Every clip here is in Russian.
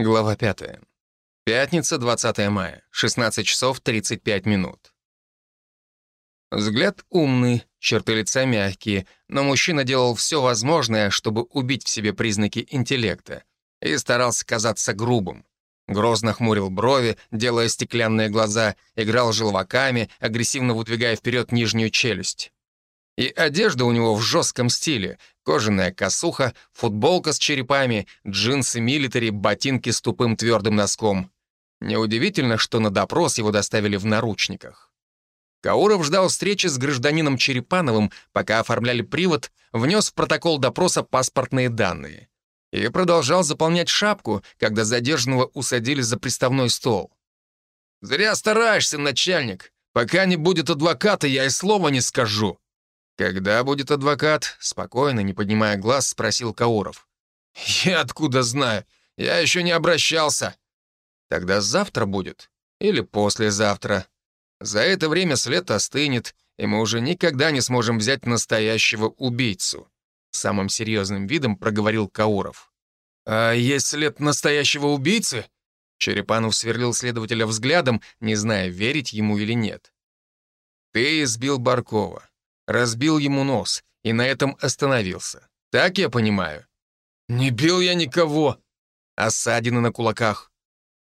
Глава 5. Пятница, 20 мая, 16 часов 35 минут. Взгляд умный, черты лица мягкие, но мужчина делал все возможное, чтобы убить в себе признаки интеллекта, и старался казаться грубым. Грозно хмурил брови, делая стеклянные глаза, играл желваками, агрессивно выдвигая вперед нижнюю челюсть. И одежда у него в жестком стиле. Кожаная косуха, футболка с черепами, джинсы милитари, ботинки с тупым твердым носком. Неудивительно, что на допрос его доставили в наручниках. Кауров ждал встречи с гражданином Черепановым, пока оформляли привод, внес в протокол допроса паспортные данные и продолжал заполнять шапку, когда задержанного усадили за приставной стол. «Зря стараешься, начальник. Пока не будет адвоката, я и слова не скажу». «Когда будет адвокат?» — спокойно, не поднимая глаз, спросил Кауров. «Я откуда знаю? Я еще не обращался». «Тогда завтра будет. Или послезавтра. За это время след остынет, и мы уже никогда не сможем взять настоящего убийцу» самым серьезным видом проговорил Кауров. «А есть след настоящего убийцы?» Черепанов сверлил следователя взглядом, не зная, верить ему или нет. «Ты избил Баркова, разбил ему нос и на этом остановился. Так я понимаю?» «Не бил я никого!» «Осадины на кулаках?»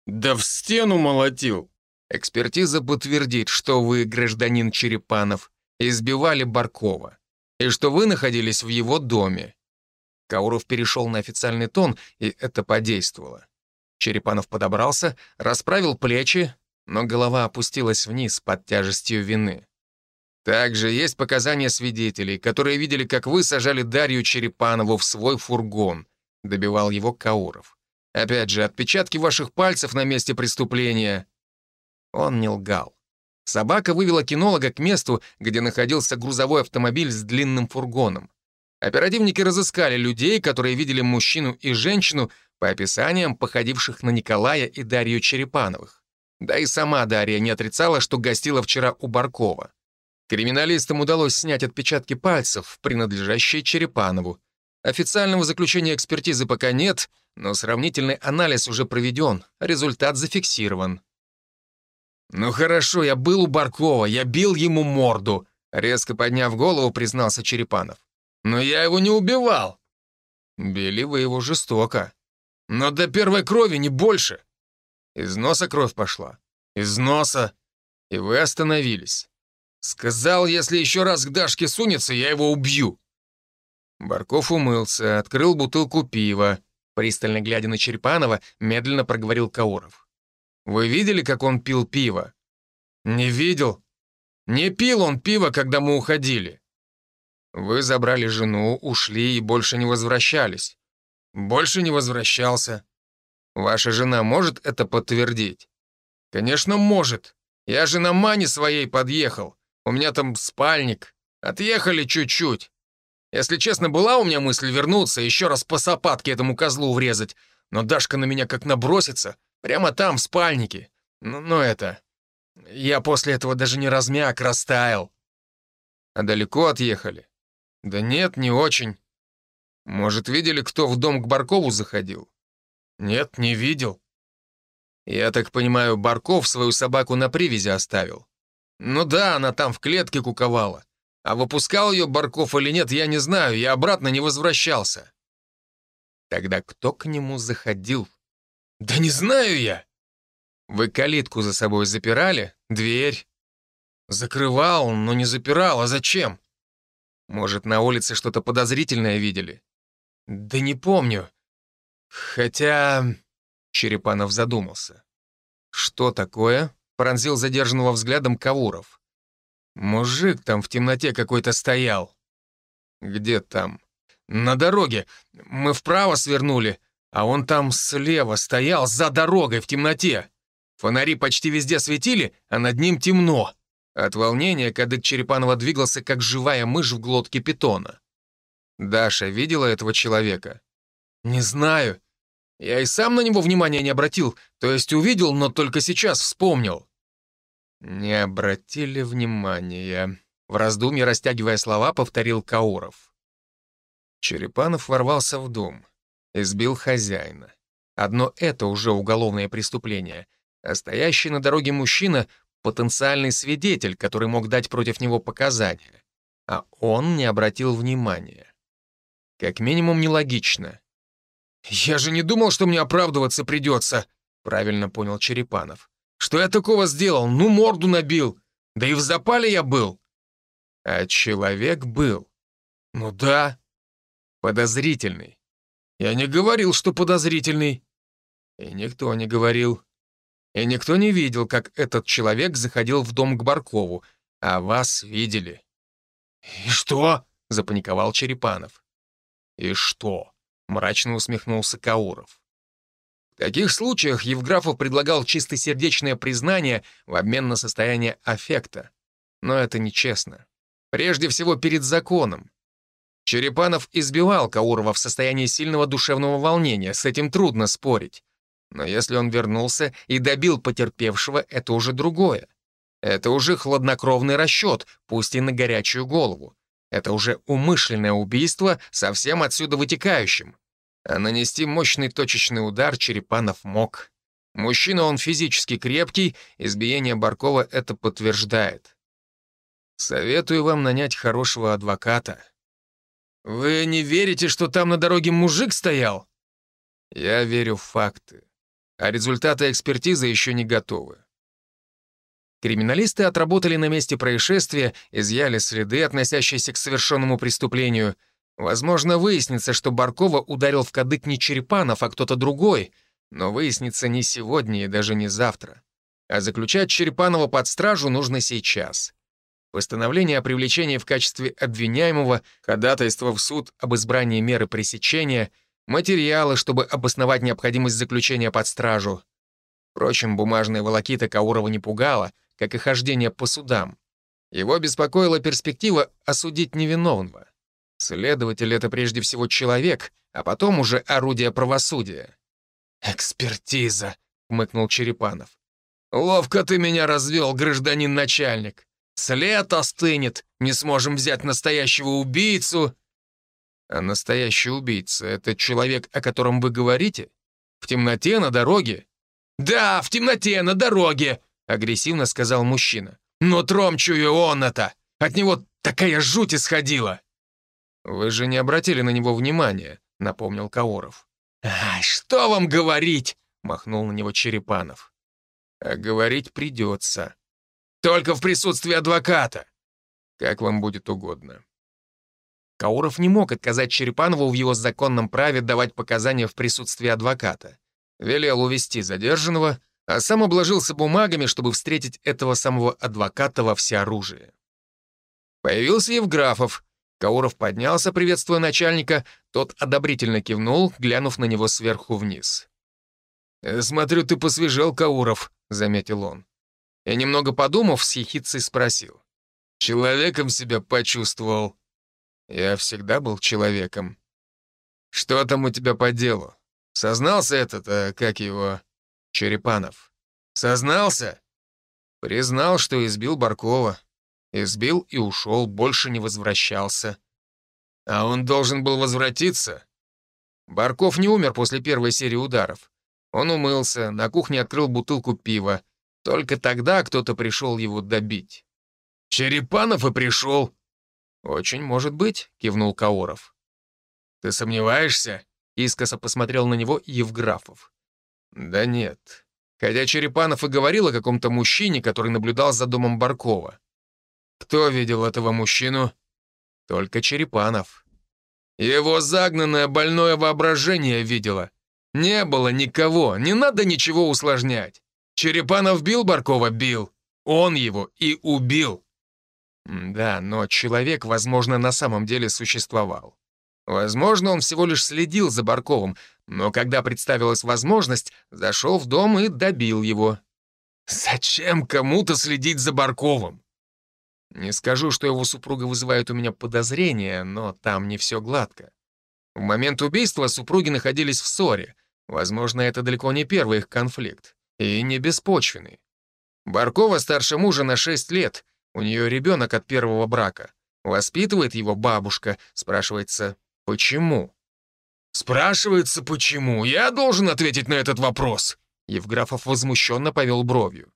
«Да в стену молотил!» «Экспертиза подтвердит, что вы, гражданин Черепанов, избивали Баркова и что вы находились в его доме». Кауров перешел на официальный тон, и это подействовало. Черепанов подобрался, расправил плечи, но голова опустилась вниз под тяжестью вины. Также есть показания свидетелей, которые видели, как вы сажали Дарью Черепанову в свой фургон, добивал его Кауров. Опять же, отпечатки ваших пальцев на месте преступления. Он не лгал. Собака вывела кинолога к месту, где находился грузовой автомобиль с длинным фургоном. Оперативники разыскали людей, которые видели мужчину и женщину по описаниям, походивших на Николая и Дарью Черепановых. Да и сама Дарья не отрицала, что гостила вчера у Баркова. Криминалистам удалось снять отпечатки пальцев, принадлежащие Черепанову. Официального заключения экспертизы пока нет, но сравнительный анализ уже проведен, результат зафиксирован. «Ну хорошо, я был у Баркова, я бил ему морду», резко подняв голову, признался Черепанов. «Но я его не убивал». «Били вы его жестоко. Но до первой крови не больше». Из носа кровь пошла. Из носа. И вы остановились. Сказал, если еще раз к Дашке сунется, я его убью. Барков умылся, открыл бутылку пива. Пристально глядя на Черепанова, медленно проговорил Кауров. Вы видели, как он пил пиво? Не видел. Не пил он пиво, когда мы уходили. Вы забрали жену, ушли и больше не возвращались. Больше не возвращался. Ваша жена может это подтвердить? Конечно, может. Я же на мане своей подъехал. У меня там спальник. Отъехали чуть-чуть. Если честно, была у меня мысль вернуться, еще раз по сапатке этому козлу врезать. Но Дашка на меня как набросится. Прямо там, в спальнике. Ну, ну это... Я после этого даже не размяк, растаял. А далеко отъехали? Да нет, не очень. Может, видели, кто в дом к Баркову заходил? Нет, не видел. Я так понимаю, Барков свою собаку на привязи оставил. Ну да, она там в клетке куковала. А выпускал ее Барков или нет, я не знаю, я обратно не возвращался. Тогда кто к нему заходил? «Да не знаю я!» «Вы калитку за собой запирали? Дверь?» «Закрывал, но не запирал. А зачем?» «Может, на улице что-то подозрительное видели?» «Да не помню. Хотя...» Черепанов задумался. «Что такое?» — пронзил задержанного взглядом Кавуров. «Мужик там в темноте какой-то стоял». «Где там?» «На дороге. Мы вправо свернули, а он там слева стоял, за дорогой, в темноте. Фонари почти везде светили, а над ним темно. От волнения кадык Черепанова двигался, как живая мышь в глотке питона. Даша видела этого человека? Не знаю. Я и сам на него внимания не обратил, то есть увидел, но только сейчас вспомнил. Не обратили внимания. В раздумье, растягивая слова, повторил Кауров. Черепанов ворвался в дом избил хозяина. Одно это уже уголовное преступление. А стоящий на дороге мужчина — потенциальный свидетель, который мог дать против него показания. А он не обратил внимания. Как минимум нелогично. «Я же не думал, что мне оправдываться придется», — правильно понял Черепанов. «Что я такого сделал? Ну, морду набил. Да и в запале я был». А человек был. Ну да. Подозрительный. Я не говорил, что подозрительный. И никто не говорил. И никто не видел, как этот человек заходил в дом к Баркову, а вас видели. «И что?» — запаниковал Черепанов. «И что?» — мрачно усмехнулся Кауров. В таких случаях Евграфов предлагал чистосердечное признание в обмен на состояние аффекта. Но это нечестно. Прежде всего перед законом. Черепанов избивал Каурова в состоянии сильного душевного волнения, с этим трудно спорить. Но если он вернулся и добил потерпевшего, это уже другое. Это уже хладнокровный расчет, пусть и на горячую голову. Это уже умышленное убийство со всем отсюда вытекающим. А нанести мощный точечный удар Черепанов мог. Мужчина он физически крепкий, избиение Баркова это подтверждает. Советую вам нанять хорошего адвоката. Вы не верите, что там на дороге мужик стоял? Я верю в факты. А результаты экспертизы еще не готовы. Криминалисты отработали на месте происшествия, изъяли следы, относящиеся к совершенному преступлению. Возможно, выяснится, что Баркова ударил в кадык не Черепанов, а кто-то другой, но выяснится не сегодня и даже не завтра. А заключать Черепанова под стражу нужно сейчас. Постановление о привлечении в качестве обвиняемого, ходатайство в суд об избрании меры пресечения, материалы, чтобы обосновать необходимость заключения под стражу. Впрочем, бумажная волокита Каурова не пугала — как и хождение по судам. Его беспокоила перспектива осудить невиновного. Следователь — это прежде всего человек, а потом уже орудие правосудия. «Экспертиза», — хмыкнул Черепанов. «Ловко ты меня развел, гражданин начальник. След остынет, не сможем взять настоящего убийцу». «А настоящий убийца — это человек, о котором вы говорите? В темноте на дороге?» «Да, в темноте на дороге», — агрессивно сказал мужчина. «Но тром чую он это! От него такая жуть исходила!» «Вы же не обратили на него внимания», — напомнил Каоров. «Ай, что вам говорить?» — махнул на него Черепанов. «А говорить придется. Только в присутствии адвоката. Как вам будет угодно». Кауров не мог отказать Черепанову в его законном праве давать показания в присутствии адвоката. Велел увести задержанного, а сам обложился бумагами, чтобы встретить этого самого адвоката во всеоружие. Появился Евграфов. Кауров поднялся, приветствуя начальника, тот одобрительно кивнул, глянув на него сверху вниз. «Э, «Смотрю, ты посвежел, Кауров», — заметил он. И немного подумав, с ехицей спросил. «Человеком себя почувствовал?» «Я всегда был человеком». «Что там у тебя по делу? Сознался этот, а как его...» Черепанов. «Сознался?» Признал, что избил Баркова. Избил и ушел, больше не возвращался. А он должен был возвратиться? Барков не умер после первой серии ударов. Он умылся, на кухне открыл бутылку пива. Только тогда кто-то пришел его добить. «Черепанов и пришел!» «Очень может быть», — кивнул Каоров. «Ты сомневаешься?» — искоса посмотрел на него Евграфов. Да нет. Хотя Черепанов и говорил о каком-то мужчине, который наблюдал за домом Баркова. Кто видел этого мужчину? Только Черепанов. Его загнанное больное воображение видело. Не было никого, не надо ничего усложнять. Черепанов бил Баркова? Бил. Он его и убил. Да, но человек, возможно, на самом деле существовал. Возможно, он всего лишь следил за Барковым, но когда представилась возможность, зашел в дом и добил его. Зачем кому-то следить за Барковым? Не скажу, что его супруга вызывает у меня подозрения, но там не все гладко. В момент убийства супруги находились в ссоре. Возможно, это далеко не первый их конфликт. И не беспочвенный. Баркова старше мужа на 6 лет. У нее ребенок от первого брака. Воспитывает его бабушка, спрашивается, почему? Спрашивается, почему? Я должен ответить на этот вопрос. Евграфов возмущенно повел бровью.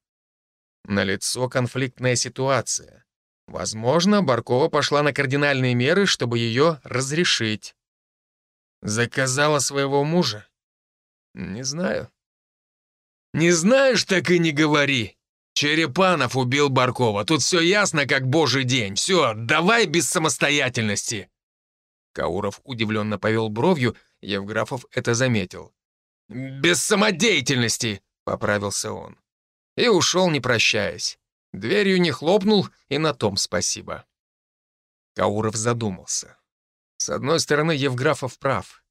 Налицо конфликтная ситуация. Возможно, Баркова пошла на кардинальные меры, чтобы ее разрешить. Заказала своего мужа? Не знаю. Не знаешь, так и не говори. Черепанов убил Баркова. Тут все ясно, как божий день. Все, давай без самостоятельности. Кауров удивленно повел бровью, Евграфов это заметил. «Без самодеятельности!» — поправился он. И ушел, не прощаясь. Дверью не хлопнул, и на том спасибо. Кауров задумался. С одной стороны, Евграфов прав.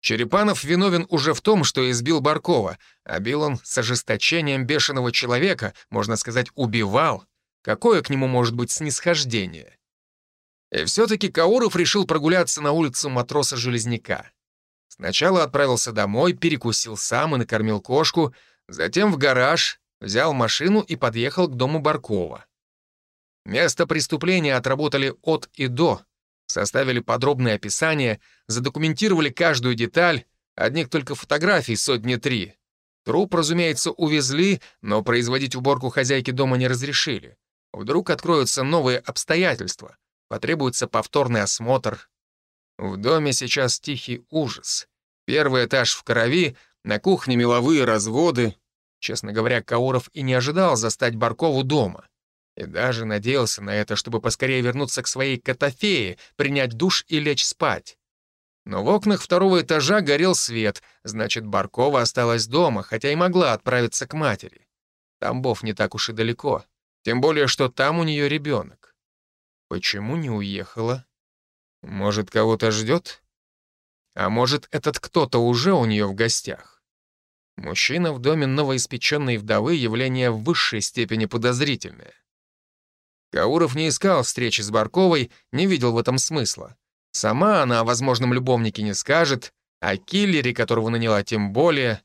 Черепанов виновен уже в том, что избил Баркова, а бил он с ожесточением бешеного человека, можно сказать, убивал. Какое к нему может быть снисхождение? И все-таки Кауров решил прогуляться на улицу матроса-железняка. Сначала отправился домой, перекусил сам и накормил кошку, затем в гараж, взял машину и подъехал к дому Баркова. Место преступления отработали от и до, составили подробное описание, задокументировали каждую деталь, одних только фотографий сотни три. Труп, разумеется, увезли, но производить уборку хозяйки дома не разрешили. Вдруг откроются новые обстоятельства, потребуется повторный осмотр. В доме сейчас тихий ужас. Первый этаж в крови, на кухне меловые разводы. Честно говоря, Кауров и не ожидал застать Баркову дома. И даже надеялся на это, чтобы поскорее вернуться к своей катафее, принять душ и лечь спать. Но в окнах второго этажа горел свет, значит, Баркова осталась дома, хотя и могла отправиться к матери. Тамбов не так уж и далеко, тем более, что там у нее ребенок. Почему не уехала? Может, кого-то ждет? А может, этот кто-то уже у нее в гостях? Мужчина в доме новоиспеченной вдовы — явление в высшей степени подозрительное. Кауров не искал встречи с Барковой, не видел в этом смысла. Сама она о возможном любовнике не скажет, о киллере, которого наняла, тем более.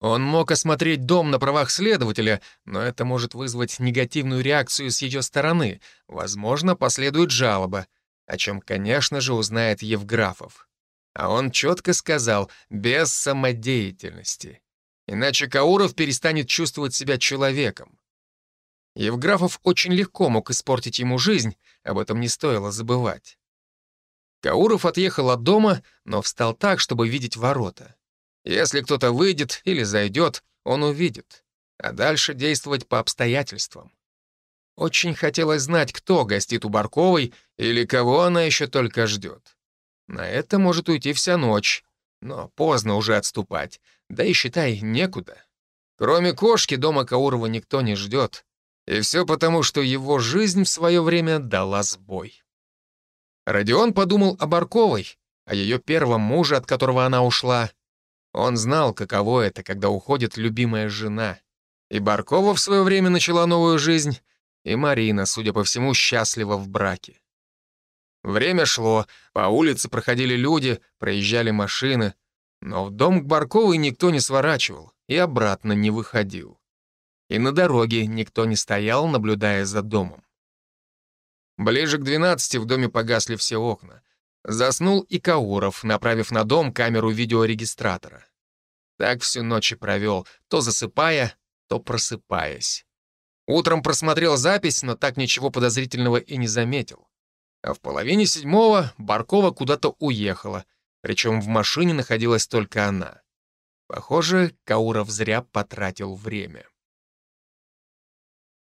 Он мог осмотреть дом на правах следователя, но это может вызвать негативную реакцию с ее стороны. Возможно, последует жалоба, о чем, конечно же, узнает Евграфов. А он четко сказал «без самодеятельности». Иначе Кауров перестанет чувствовать себя человеком. Евграфов очень легко мог испортить ему жизнь, об этом не стоило забывать. Кауров отъехал от дома, но встал так, чтобы видеть ворота. Если кто-то выйдет или зайдет, он увидит, а дальше действовать по обстоятельствам. Очень хотелось знать, кто гостит у Барковой или кого она еще только ждет. На это может уйти вся ночь, но поздно уже отступать, да и, считай, некуда. Кроме кошки дома Каурова никто не ждет. И все потому, что его жизнь в свое время дала сбой. Родион подумал о Барковой, о ее первом муже, от которого она ушла. Он знал, каково это, когда уходит любимая жена. И Баркова в свое время начала новую жизнь, и Марина, судя по всему, счастлива в браке. Время шло, по улице проходили люди, проезжали машины, но в дом к Барковой никто не сворачивал и обратно не выходил. И на дороге никто не стоял, наблюдая за домом. Ближе к 12 в доме погасли все окна. Заснул и Кауров, направив на дом камеру видеорегистратора. Так всю ночь и провел, то засыпая, то просыпаясь. Утром просмотрел запись, но так ничего подозрительного и не заметил. А в половине седьмого Баркова куда-то уехала, причем в машине находилась только она. Похоже, Кауров зря потратил время.